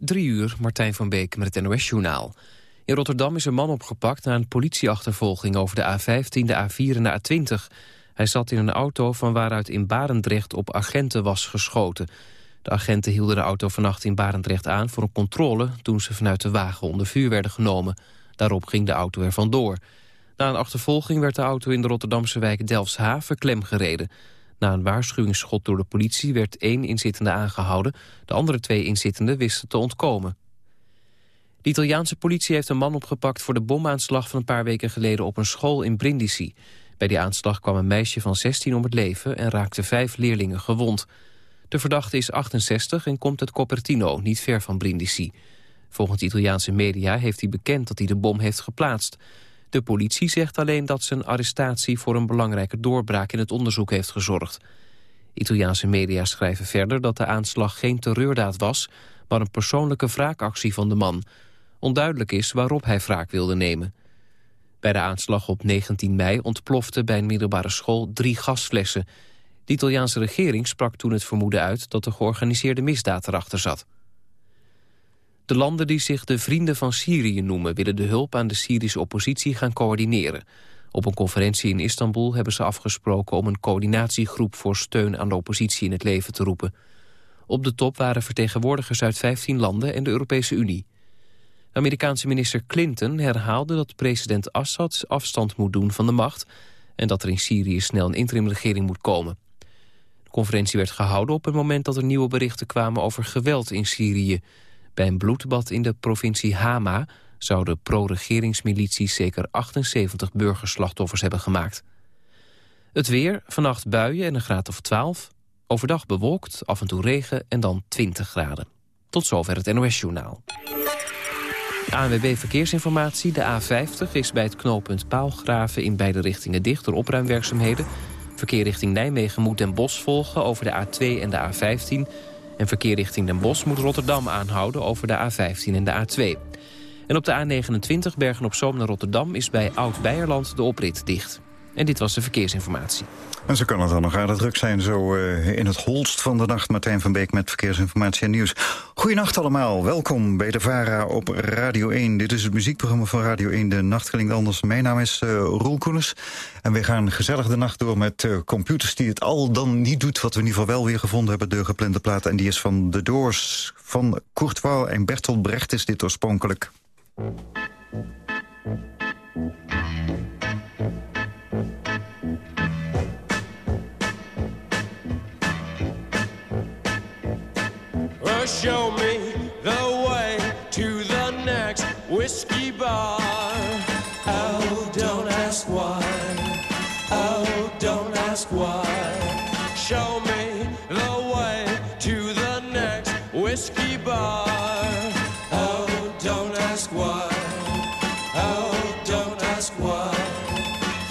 Drie uur, Martijn van Beek met het NOS-journaal. In Rotterdam is een man opgepakt na een politieachtervolging over de A15, de A4 en de A20. Hij zat in een auto van waaruit in Barendrecht op agenten was geschoten. De agenten hielden de auto vannacht in Barendrecht aan voor een controle... toen ze vanuit de wagen onder vuur werden genomen. Daarop ging de auto er vandoor. Na een achtervolging werd de auto in de Rotterdamse wijk Delfshaven klem gereden. Na een waarschuwingsschot door de politie werd één inzittende aangehouden. De andere twee inzittenden wisten te ontkomen. De Italiaanse politie heeft een man opgepakt voor de bomaanslag van een paar weken geleden op een school in Brindisi. Bij die aanslag kwam een meisje van 16 om het leven en raakte vijf leerlingen gewond. De verdachte is 68 en komt uit Copertino, niet ver van Brindisi. Volgens Italiaanse media heeft hij bekend dat hij de bom heeft geplaatst. De politie zegt alleen dat zijn arrestatie voor een belangrijke doorbraak in het onderzoek heeft gezorgd. Italiaanse media schrijven verder dat de aanslag geen terreurdaad was, maar een persoonlijke wraakactie van de man. Onduidelijk is waarop hij wraak wilde nemen. Bij de aanslag op 19 mei ontplofte bij een middelbare school drie gasflessen. De Italiaanse regering sprak toen het vermoeden uit dat de georganiseerde misdaad erachter zat. De landen die zich de Vrienden van Syrië noemen... willen de hulp aan de Syrische oppositie gaan coördineren. Op een conferentie in Istanbul hebben ze afgesproken... om een coördinatiegroep voor steun aan de oppositie in het leven te roepen. Op de top waren vertegenwoordigers uit 15 landen en de Europese Unie. Amerikaanse minister Clinton herhaalde dat president Assad afstand moet doen van de macht... en dat er in Syrië snel een interimregering moet komen. De conferentie werd gehouden op het moment dat er nieuwe berichten kwamen over geweld in Syrië... Bij een bloedbad in de provincie Hama zouden pro-regeringsmilities zeker 78 burgerslachtoffers hebben gemaakt. Het weer, vannacht buien en een graad of 12. Overdag bewolkt, af en toe regen en dan 20 graden. Tot zover het NOS-journaal. ANWB Verkeersinformatie. De A50 is bij het knooppunt Paalgraven in beide richtingen dicht door opruimwerkzaamheden. Verkeer richting Nijmegen moet Den Bosch volgen over de A2 en de A15... En verkeer richting Den Bosch moet Rotterdam aanhouden over de A15 en de A2. En op de A29 Bergen-op-Zoom naar Rotterdam is bij Oud-Beierland de oprit dicht. En dit was de verkeersinformatie. En zo kan het dan nog aardig druk zijn, zo uh, in het holst van de nacht. Martijn van Beek met verkeersinformatie en nieuws. Goedenacht allemaal, welkom bij de VARA op Radio 1. Dit is het muziekprogramma van Radio 1, De Nacht Klinkt Anders. Mijn naam is uh, Roel Koeners. En we gaan gezellig de nacht door met uh, computers die het al dan niet doet... wat we in ieder geval wel weer gevonden hebben, de geplande plaat. En die is van The Doors, van Kurt en Bertolt Brecht is dit oorspronkelijk. Show me the way to the next whiskey bar. Oh, don't ask why. Oh, don't ask why. Show me the way to the next whiskey bar. Oh, don't ask why. Oh, don't ask why.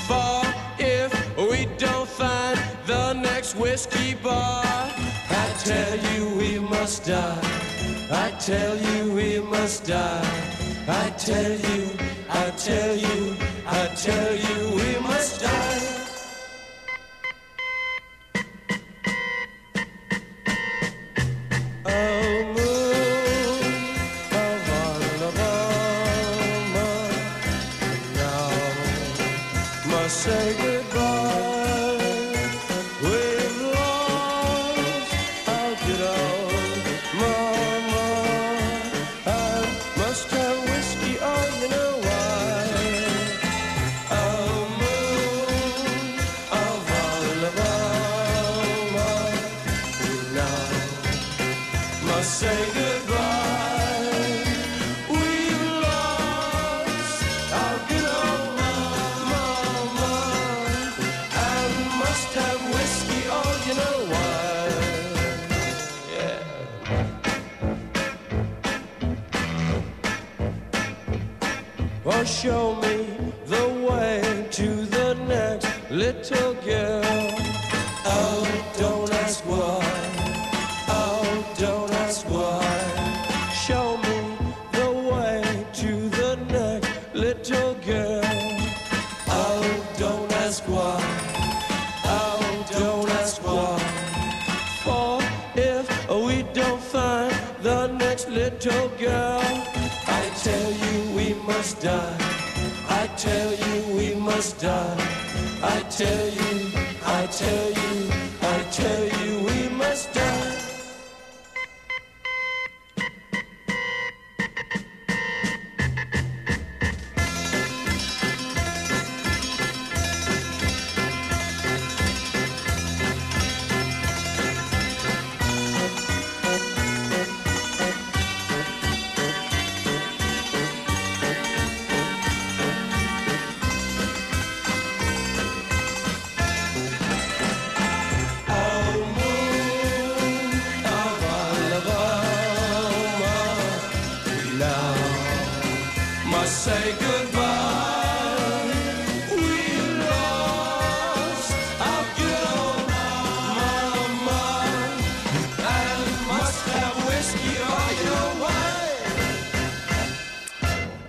For if we don't find the next whiskey bar, I tell you must die. I tell you we must die. I tell you, I tell you, I tell you we must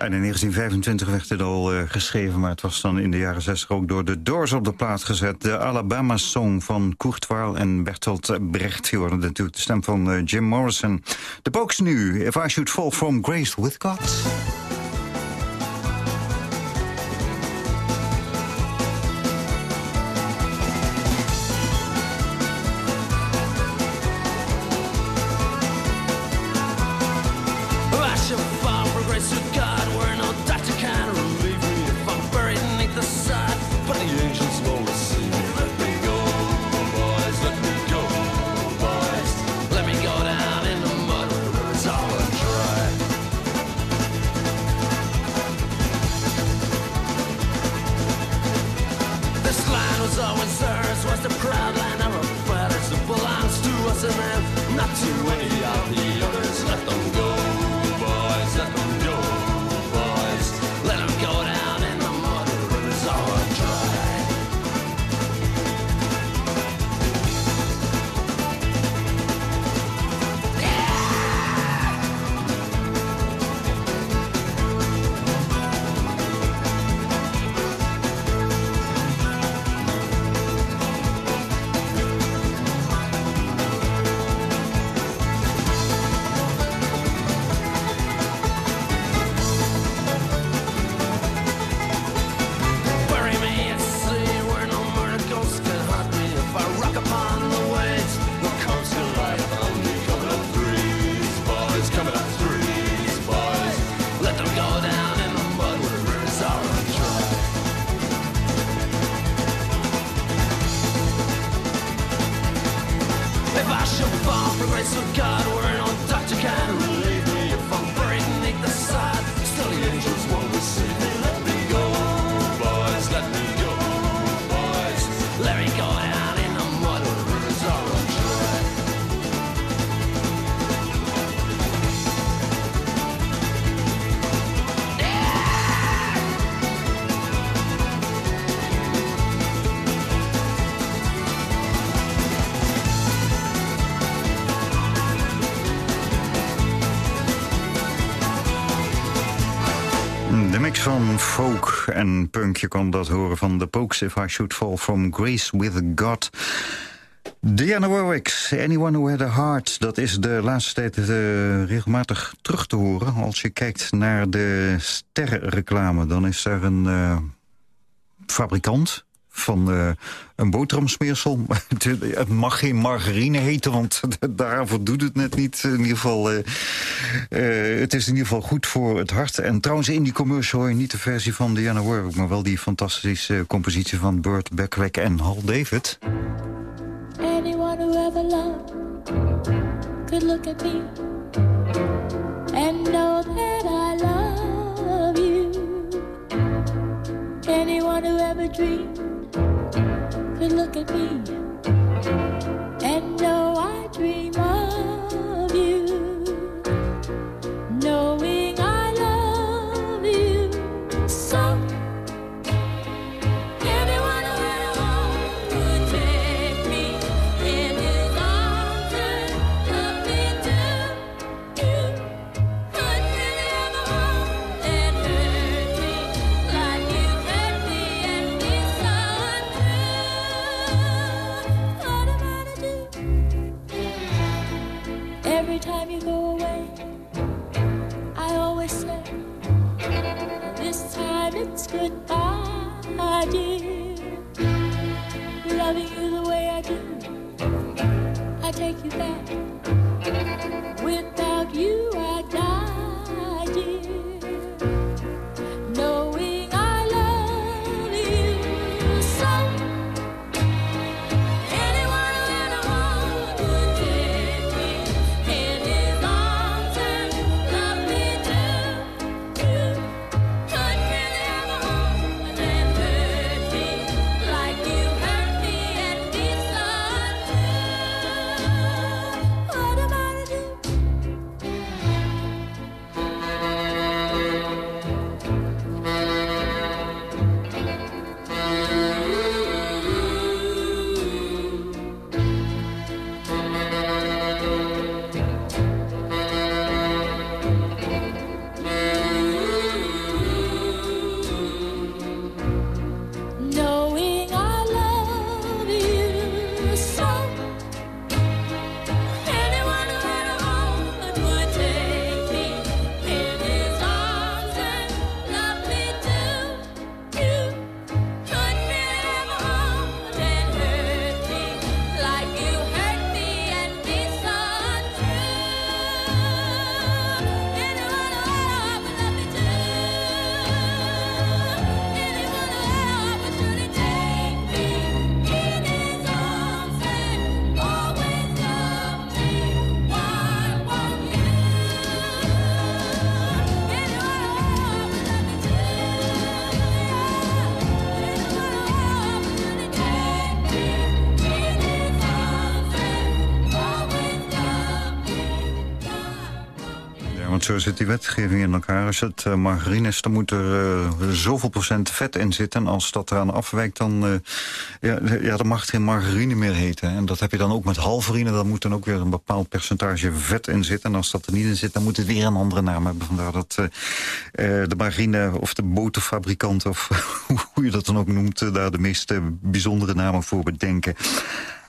In 1925 werd dit al uh, geschreven, maar het was dan in de jaren 60 ook door de Doors op de plaat gezet. De Alabama Song van Kurt Weill en Bertolt Brecht. Je hoorde natuurlijk de stem van uh, Jim Morrison. De box nu, If I Should Fall From Grace With God. En punk. Je kon dat horen van The Pokes, If I Should Fall From Grace With God. Diana Warwick, Anyone Who Had A Heart... dat is de laatste tijd uh, regelmatig terug te horen. Als je kijkt naar de sterrenreclame... dan is er een uh, fabrikant van uh, een boterhamsmeersel. het mag geen margarine heten, want daarvoor doet het net niet. In ieder geval, uh, uh, het is in ieder geval goed voor het hart. En trouwens, in die commercial hoor je niet de versie van Diana Warwick... maar wel die fantastische compositie van Burt Beckwith en Hal David. Anyone who ever loved could look at me and know that I love you. Anyone who ever dreamed could look at me zo zit die wetgeving in elkaar. Als het eh, margarine is, dan moet er eh, zoveel procent vet in zitten. En als dat eraan afwijkt, dan, eh, ja, ja, dan mag het geen margarine meer heten. En dat heb je dan ook met halverine. Dan moet dan ook weer een bepaald percentage vet in zitten. En als dat er niet in zit, dan moet het weer een andere naam hebben. Vandaar dat de margarine of de boterfabrikant... of hoe je dat dan ook noemt, daar de meest eh, bijzondere namen voor bedenken.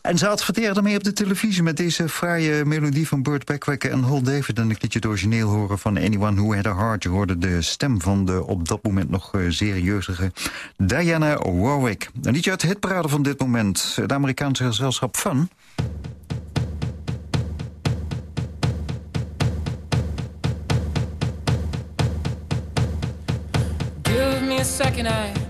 En ze adverteerden mee op de televisie met deze fraaie melodie van Burt Backrack en Hol David. En ik liet je het origineel horen van Anyone Who Had A Heart. Je hoorde de stem van de op dat moment nog eh, zeer jeugdige Diana Warwick. Een liedje uit de hitparade van dit moment. Het Amerikaanse gezelschap Fun. Give me a second, I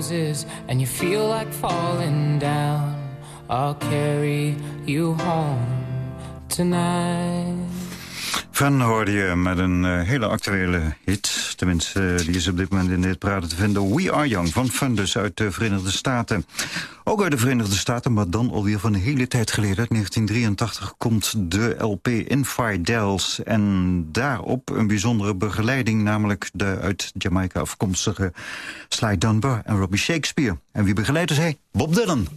Bar closes and you feel like falling down, I'll carry you home tonight. Fun hoorde je met een eh, hele actuele hit. Tenminste, eh, die is op dit moment in dit praten te vinden. We Are Young van Fun dus uit de Verenigde Staten. Ook uit de Verenigde Staten, maar dan alweer van een hele tijd geleden. Uit 1983 komt de LP Infidels. En daarop een bijzondere begeleiding. Namelijk de uit Jamaica afkomstige Sly Dunbar en Robbie Shakespeare. En wie begeleidt zij? Bob Dylan.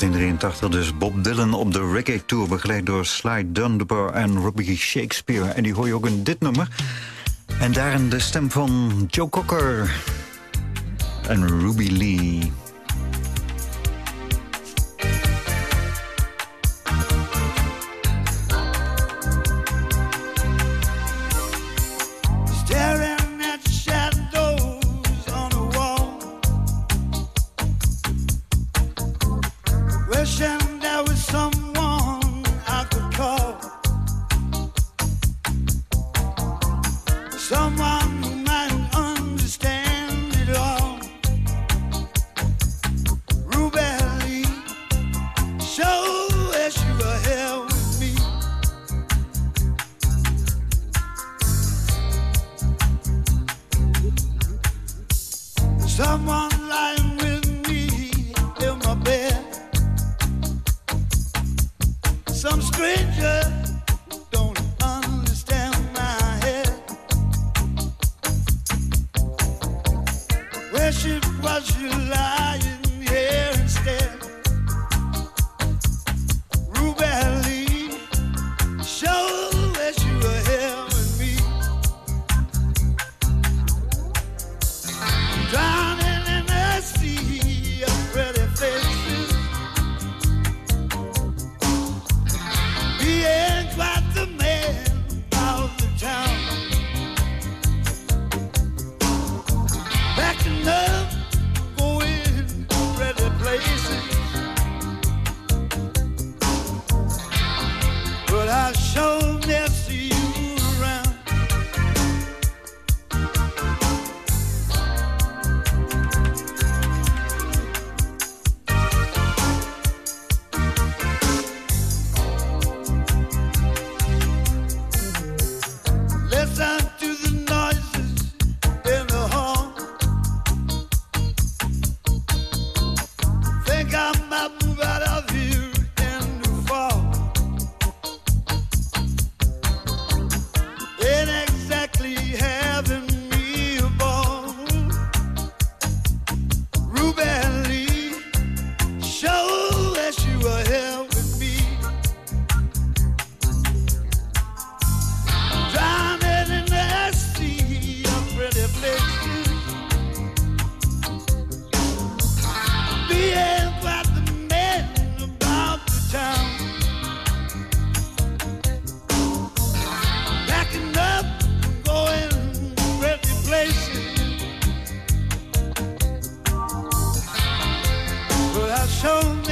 1983 dus Bob Dylan op de Reggae Tour... begeleid door Sly Dunbar en Robbie Shakespeare. En die hoor je ook in dit nummer. En daarin de stem van Joe Cocker en Ruby Lee. show.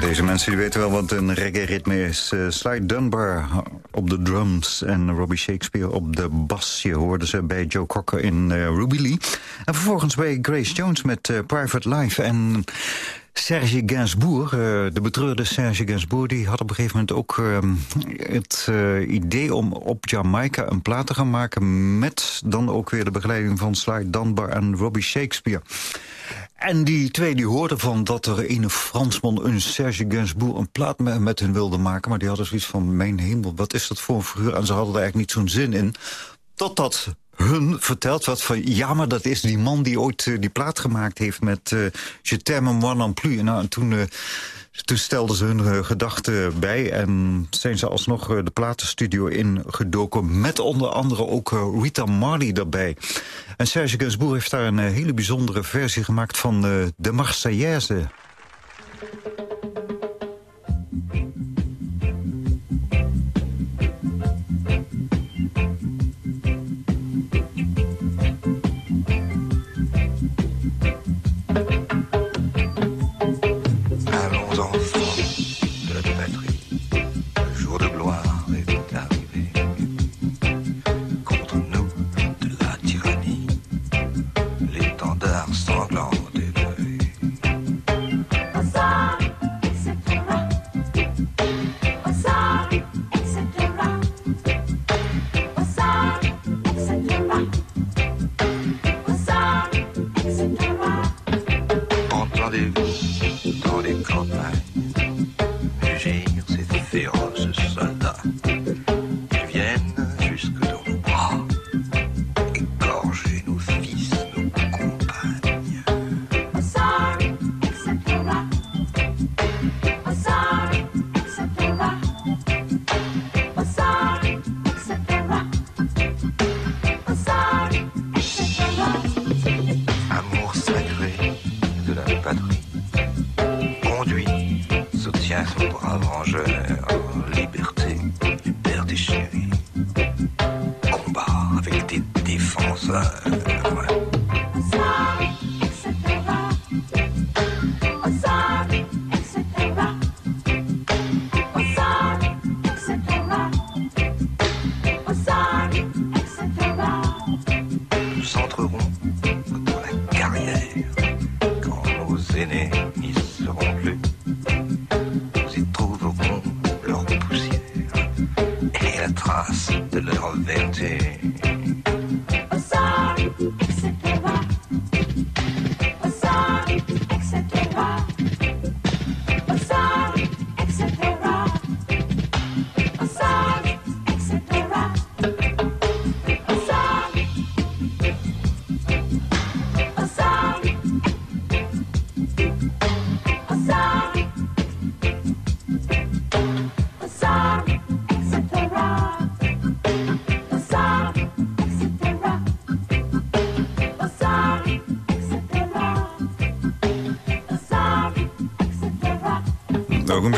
Deze mensen weten wel wat een reggae-ritme is. Uh, Sly Dunbar op de drums en Robbie Shakespeare op de bas. Je hoorde ze bij Joe Cocker in uh, Ruby Lee. En vervolgens bij Grace Jones met uh, Private Life. En Serge Gainsbourg, de betreurde Serge Gainsbourg... die had op een gegeven moment ook ehm, het idee om op Jamaica een plaat te gaan maken... met dan ook weer de begeleiding van Sly Dunbar en Robbie Shakespeare. En die twee die hoorden van dat er een Fransman, een Serge Gainsbourg... een plaat met, met hen wilde maken, maar die hadden zoiets van... mijn hemel, wat is dat voor een figuur? En ze hadden er eigenlijk niet zo'n zin in. Totdat hun verteld werd van... ja, maar dat is die man die ooit uh, die plaat gemaakt heeft met... Uh, Je t'aime moi non plus. Nou, en toen... Uh, toen stelden ze hun gedachten bij en zijn ze alsnog de platenstudio ingedoken... met onder andere ook Rita Marley daarbij. En Serge Gainsbourg heeft daar een hele bijzondere versie gemaakt van de Marseillaise.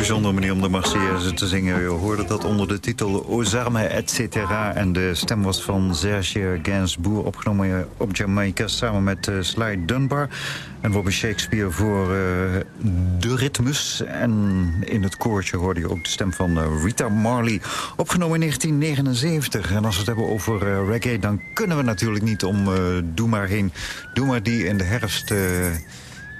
Bijzondere manier om de Marseillaise te zingen. Je hoorde dat onder de titel Aux armes, et cetera. En de stem was van Serge Gainsbourg, opgenomen op Jamaica... samen met uh, Sly Dunbar en Robbie Shakespeare voor uh, de ritmes. En in het koortje hoorde je ook de stem van Rita Marley, opgenomen in 1979. En als we het hebben over reggae, dan kunnen we natuurlijk niet om Doe maar heen. Doe maar die in de herfst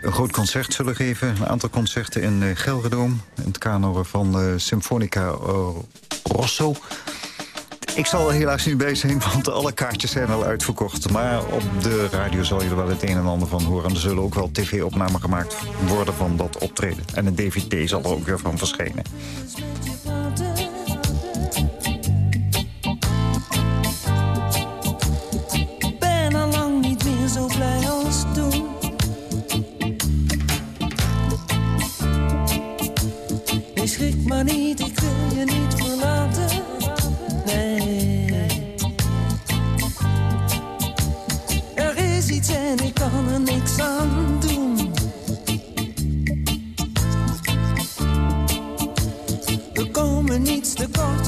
een groot concert zullen geven. Een aantal concerten in uh, Gelredoom. In het kader van uh, Symfonica uh, Rosso. Ik zal helaas niet bij zijn, want alle kaartjes zijn al uitverkocht. Maar op de radio zal je er wel het een en ander van horen. En er zullen ook wel tv-opnamen gemaakt worden van dat optreden. En een dvd zal er ook weer van verschijnen.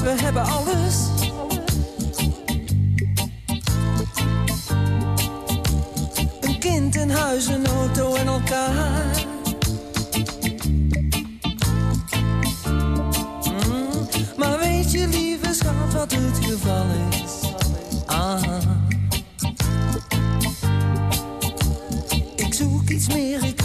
we hebben alles. Een kind, een huis, een auto en elkaar. Mm. Maar weet je, lieve schat, wat het geval is? Ah. Ik zoek iets meer, ik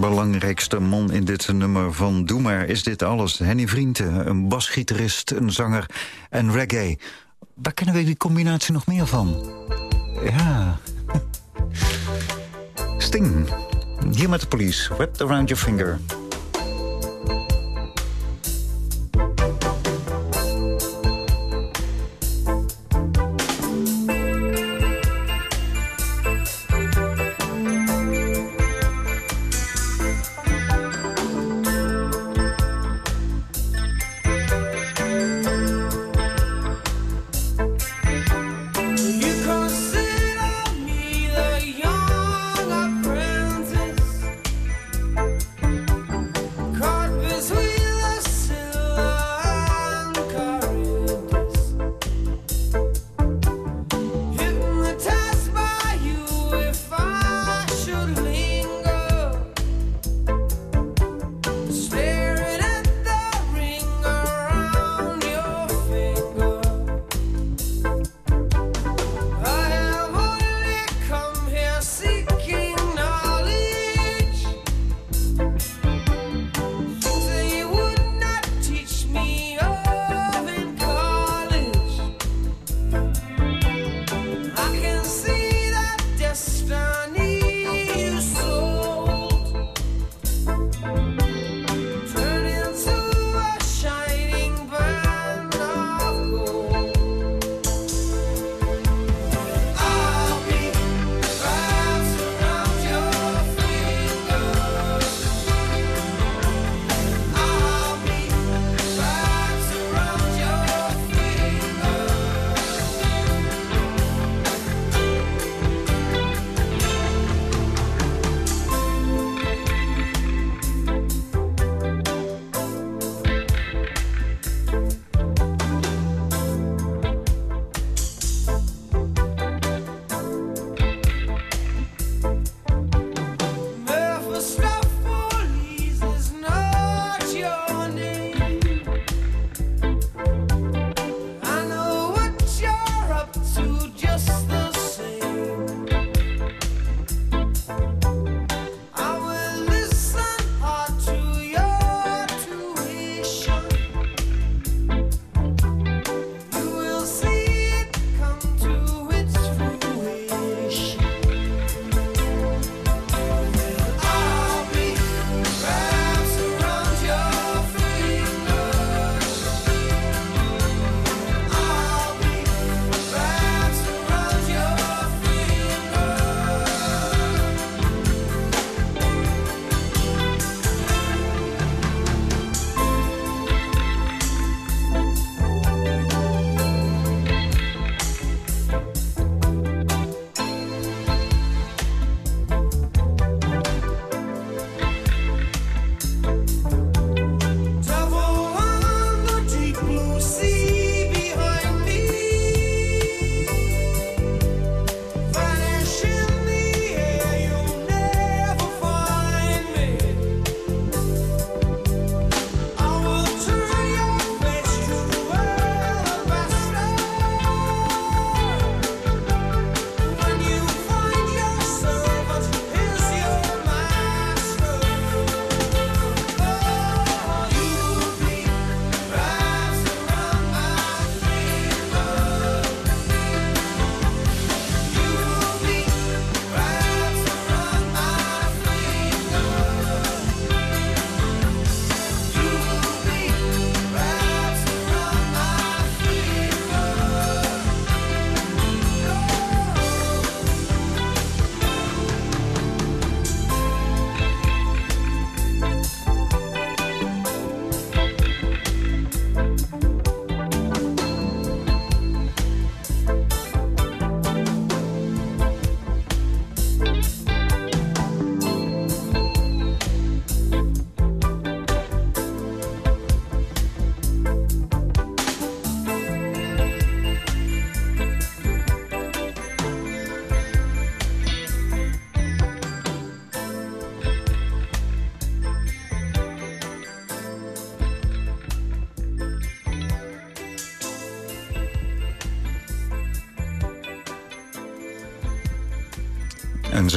belangrijkste man in dit nummer van Doe maar is dit alles. Henny Vrienden, een basgitarist, een zanger en reggae. Waar kennen we die combinatie nog meer van? Ja. Sting. Hier met de police. Wrapped around your finger.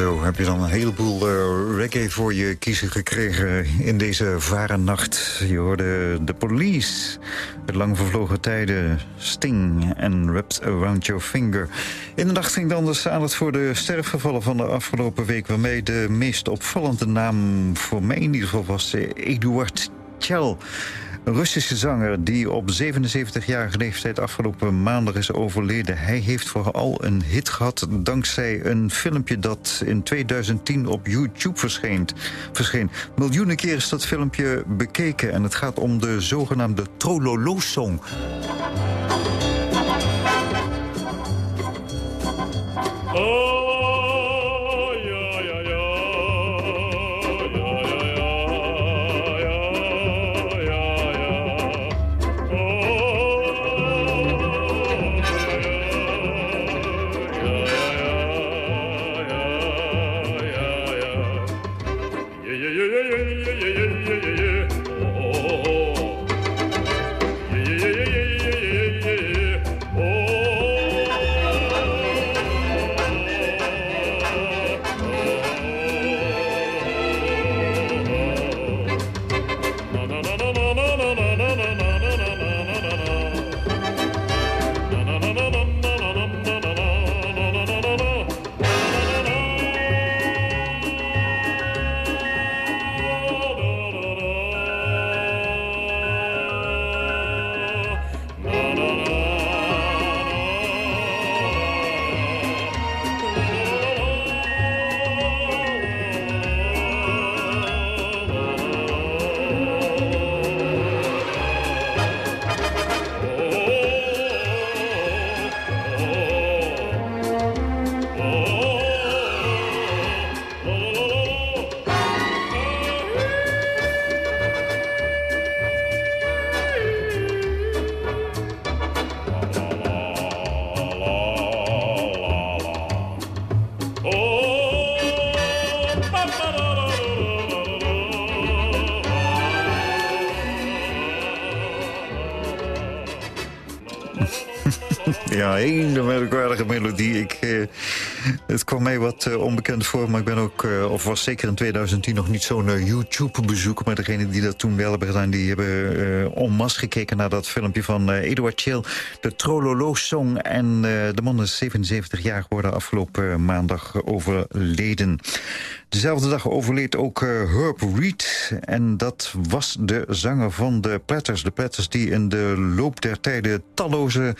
Zo heb je dan een heleboel eh, reggae voor je kiezen gekregen in deze vare nacht. Je hoorde The Police, het lang vervlogen tijden, Sting en Wrapped Around Your Finger. In de nacht ging dan dus aandacht voor de sterfgevallen van de afgelopen week... waarmee de meest opvallende naam voor mij in ieder geval was eh, Eduard Tjell. Een Russische zanger die op 77-jarige leeftijd afgelopen maandag is overleden. Hij heeft vooral een hit gehad dankzij een filmpje dat in 2010 op YouTube verscheen. verscheen. Miljoenen keer is dat filmpje bekeken en het gaat om de zogenaamde Trololo-song. Ja, melodie. Ik, eh, het kwam mij wat eh, onbekend voor, maar ik ben ook, eh, of was zeker in 2010 nog niet zo'n YouTube-bezoek. Maar degenen die dat toen wel hebben gedaan, die hebben en masse gekeken naar dat filmpje van Eduard Chill. De Trololo-song. En de man is 77 jaar geworden afgelopen maandag overleden. Dezelfde dag overleed ook eh, Herb Reed. En dat was de zanger van de Platters. De Platters die in de loop der tijden talloze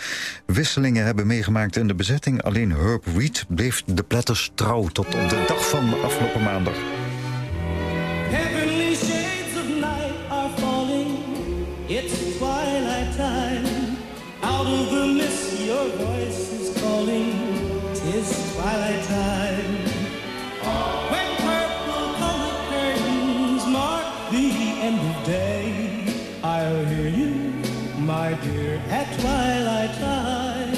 wisselingen hebben meegemaakt in de bezetting. Alleen Herb Reed bleef de Platters trouw tot op de dag van afgelopen maandag. Heavenly shades of night are falling. It's twilight time. Out of the your voice is calling. Twilight time. At twilight time.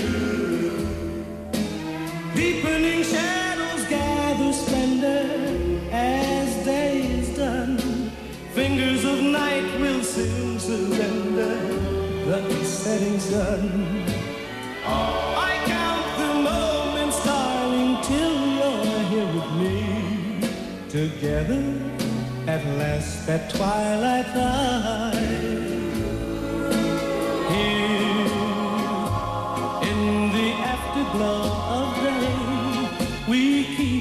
Deepening shadows gather splendor as day is done. Fingers of night will soon surrender the setting sun. I count the moments, darling, till you're here with me. Together at last at twilight time.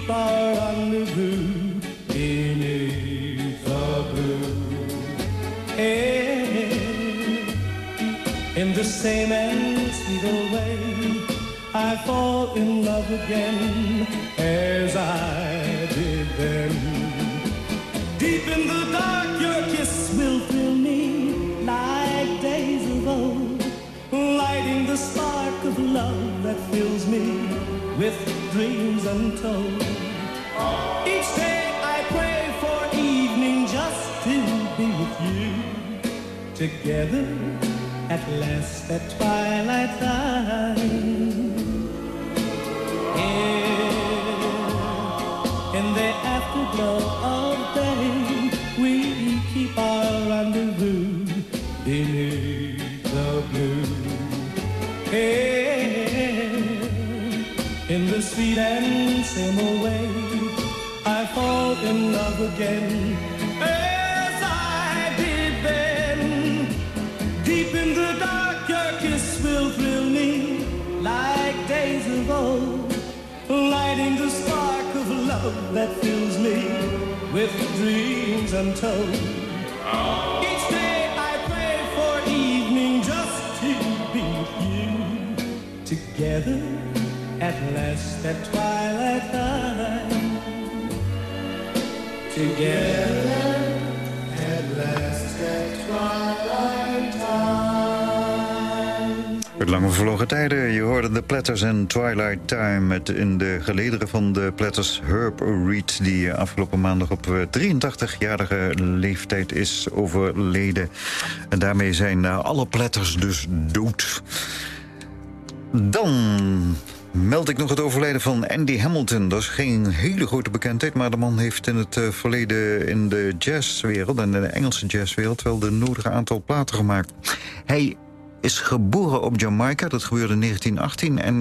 Keep our rendezvous beneath the blue. Hey, in the same and sweet way, I fall in love again as I did then. Deep in the dark, your kiss will thrill me like days of old, lighting the spark of love that fills me with dreams untold. Together at last at twilight time. Here in the afterglow of day, we keep our rendezvous beneath the blue. Here in the sweet and same way, love again that fills me with dreams untold. Each day I pray for evening just to be with you together at last at twilight time. Together at last at twilight lange verlogen tijden, je hoorde de Platters en Twilight Time... met in de gelederen van de Platters Herb Reed... die afgelopen maandag op eh, 83-jarige leeftijd is overleden. En daarmee zijn eh, alle Platters dus dood. Dan meld ik nog het overlijden van Andy Hamilton. Dat is geen hele grote bekendheid... maar de man heeft in het eh, verleden in de jazzwereld... en in de Engelse jazzwereld wel de nodige aantal platen gemaakt. Hij is geboren op Jamaica, dat gebeurde in 1918. En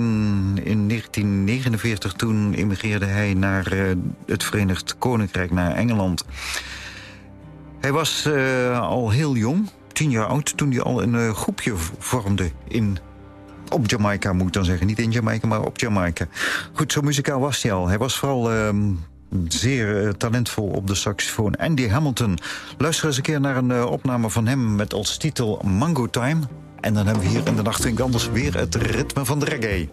in 1949 toen emigreerde hij naar eh, het Verenigd Koninkrijk, naar Engeland. Hij was eh, al heel jong, tien jaar oud... toen hij al een eh, groepje vormde in op Jamaica, moet ik dan zeggen. Niet in Jamaica, maar op Jamaica. Goed, zo muzikaal was hij al. Hij was vooral ehm, zeer talentvol op de saxofoon. Andy Hamilton. Luister eens een keer naar een opname van hem... met als titel Mango Time. En dan hebben we hier in de nacht anders weer het ritme van de reggae.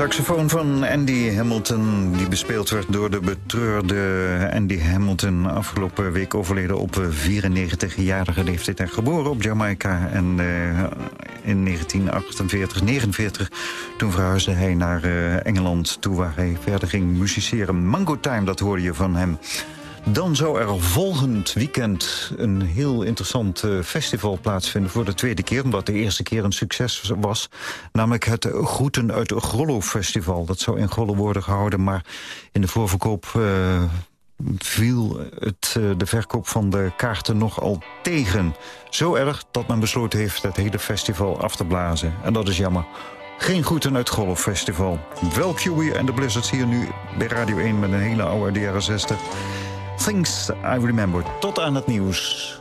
Saxofoon van Andy Hamilton, die bespeeld werd door de betreurde Andy Hamilton... afgelopen week overleden op 94-jarige leeftijd en geboren op Jamaica. En eh, in 1948, 49, toen verhuisde hij naar eh, Engeland... toe waar hij verder ging musiceren. Mango Time, dat hoorde je van hem. Dan zou er volgend weekend een heel interessant eh, festival plaatsvinden... voor de tweede keer, omdat de eerste keer een succes was. Namelijk het Groeten uit Grollo Festival. Dat zou in Grollo worden gehouden, maar in de voorverkoop... eh, viel het, eh, de verkoop van de kaarten nogal tegen. Zo erg dat men besloten heeft het hele festival af te blazen. En dat is jammer. Geen groeten uit Golf Festival. Wel QE en de Blizzards hier nu bij Radio 1 met een hele oude uit de jaren 60. Things I Remember. Tot aan het nieuws.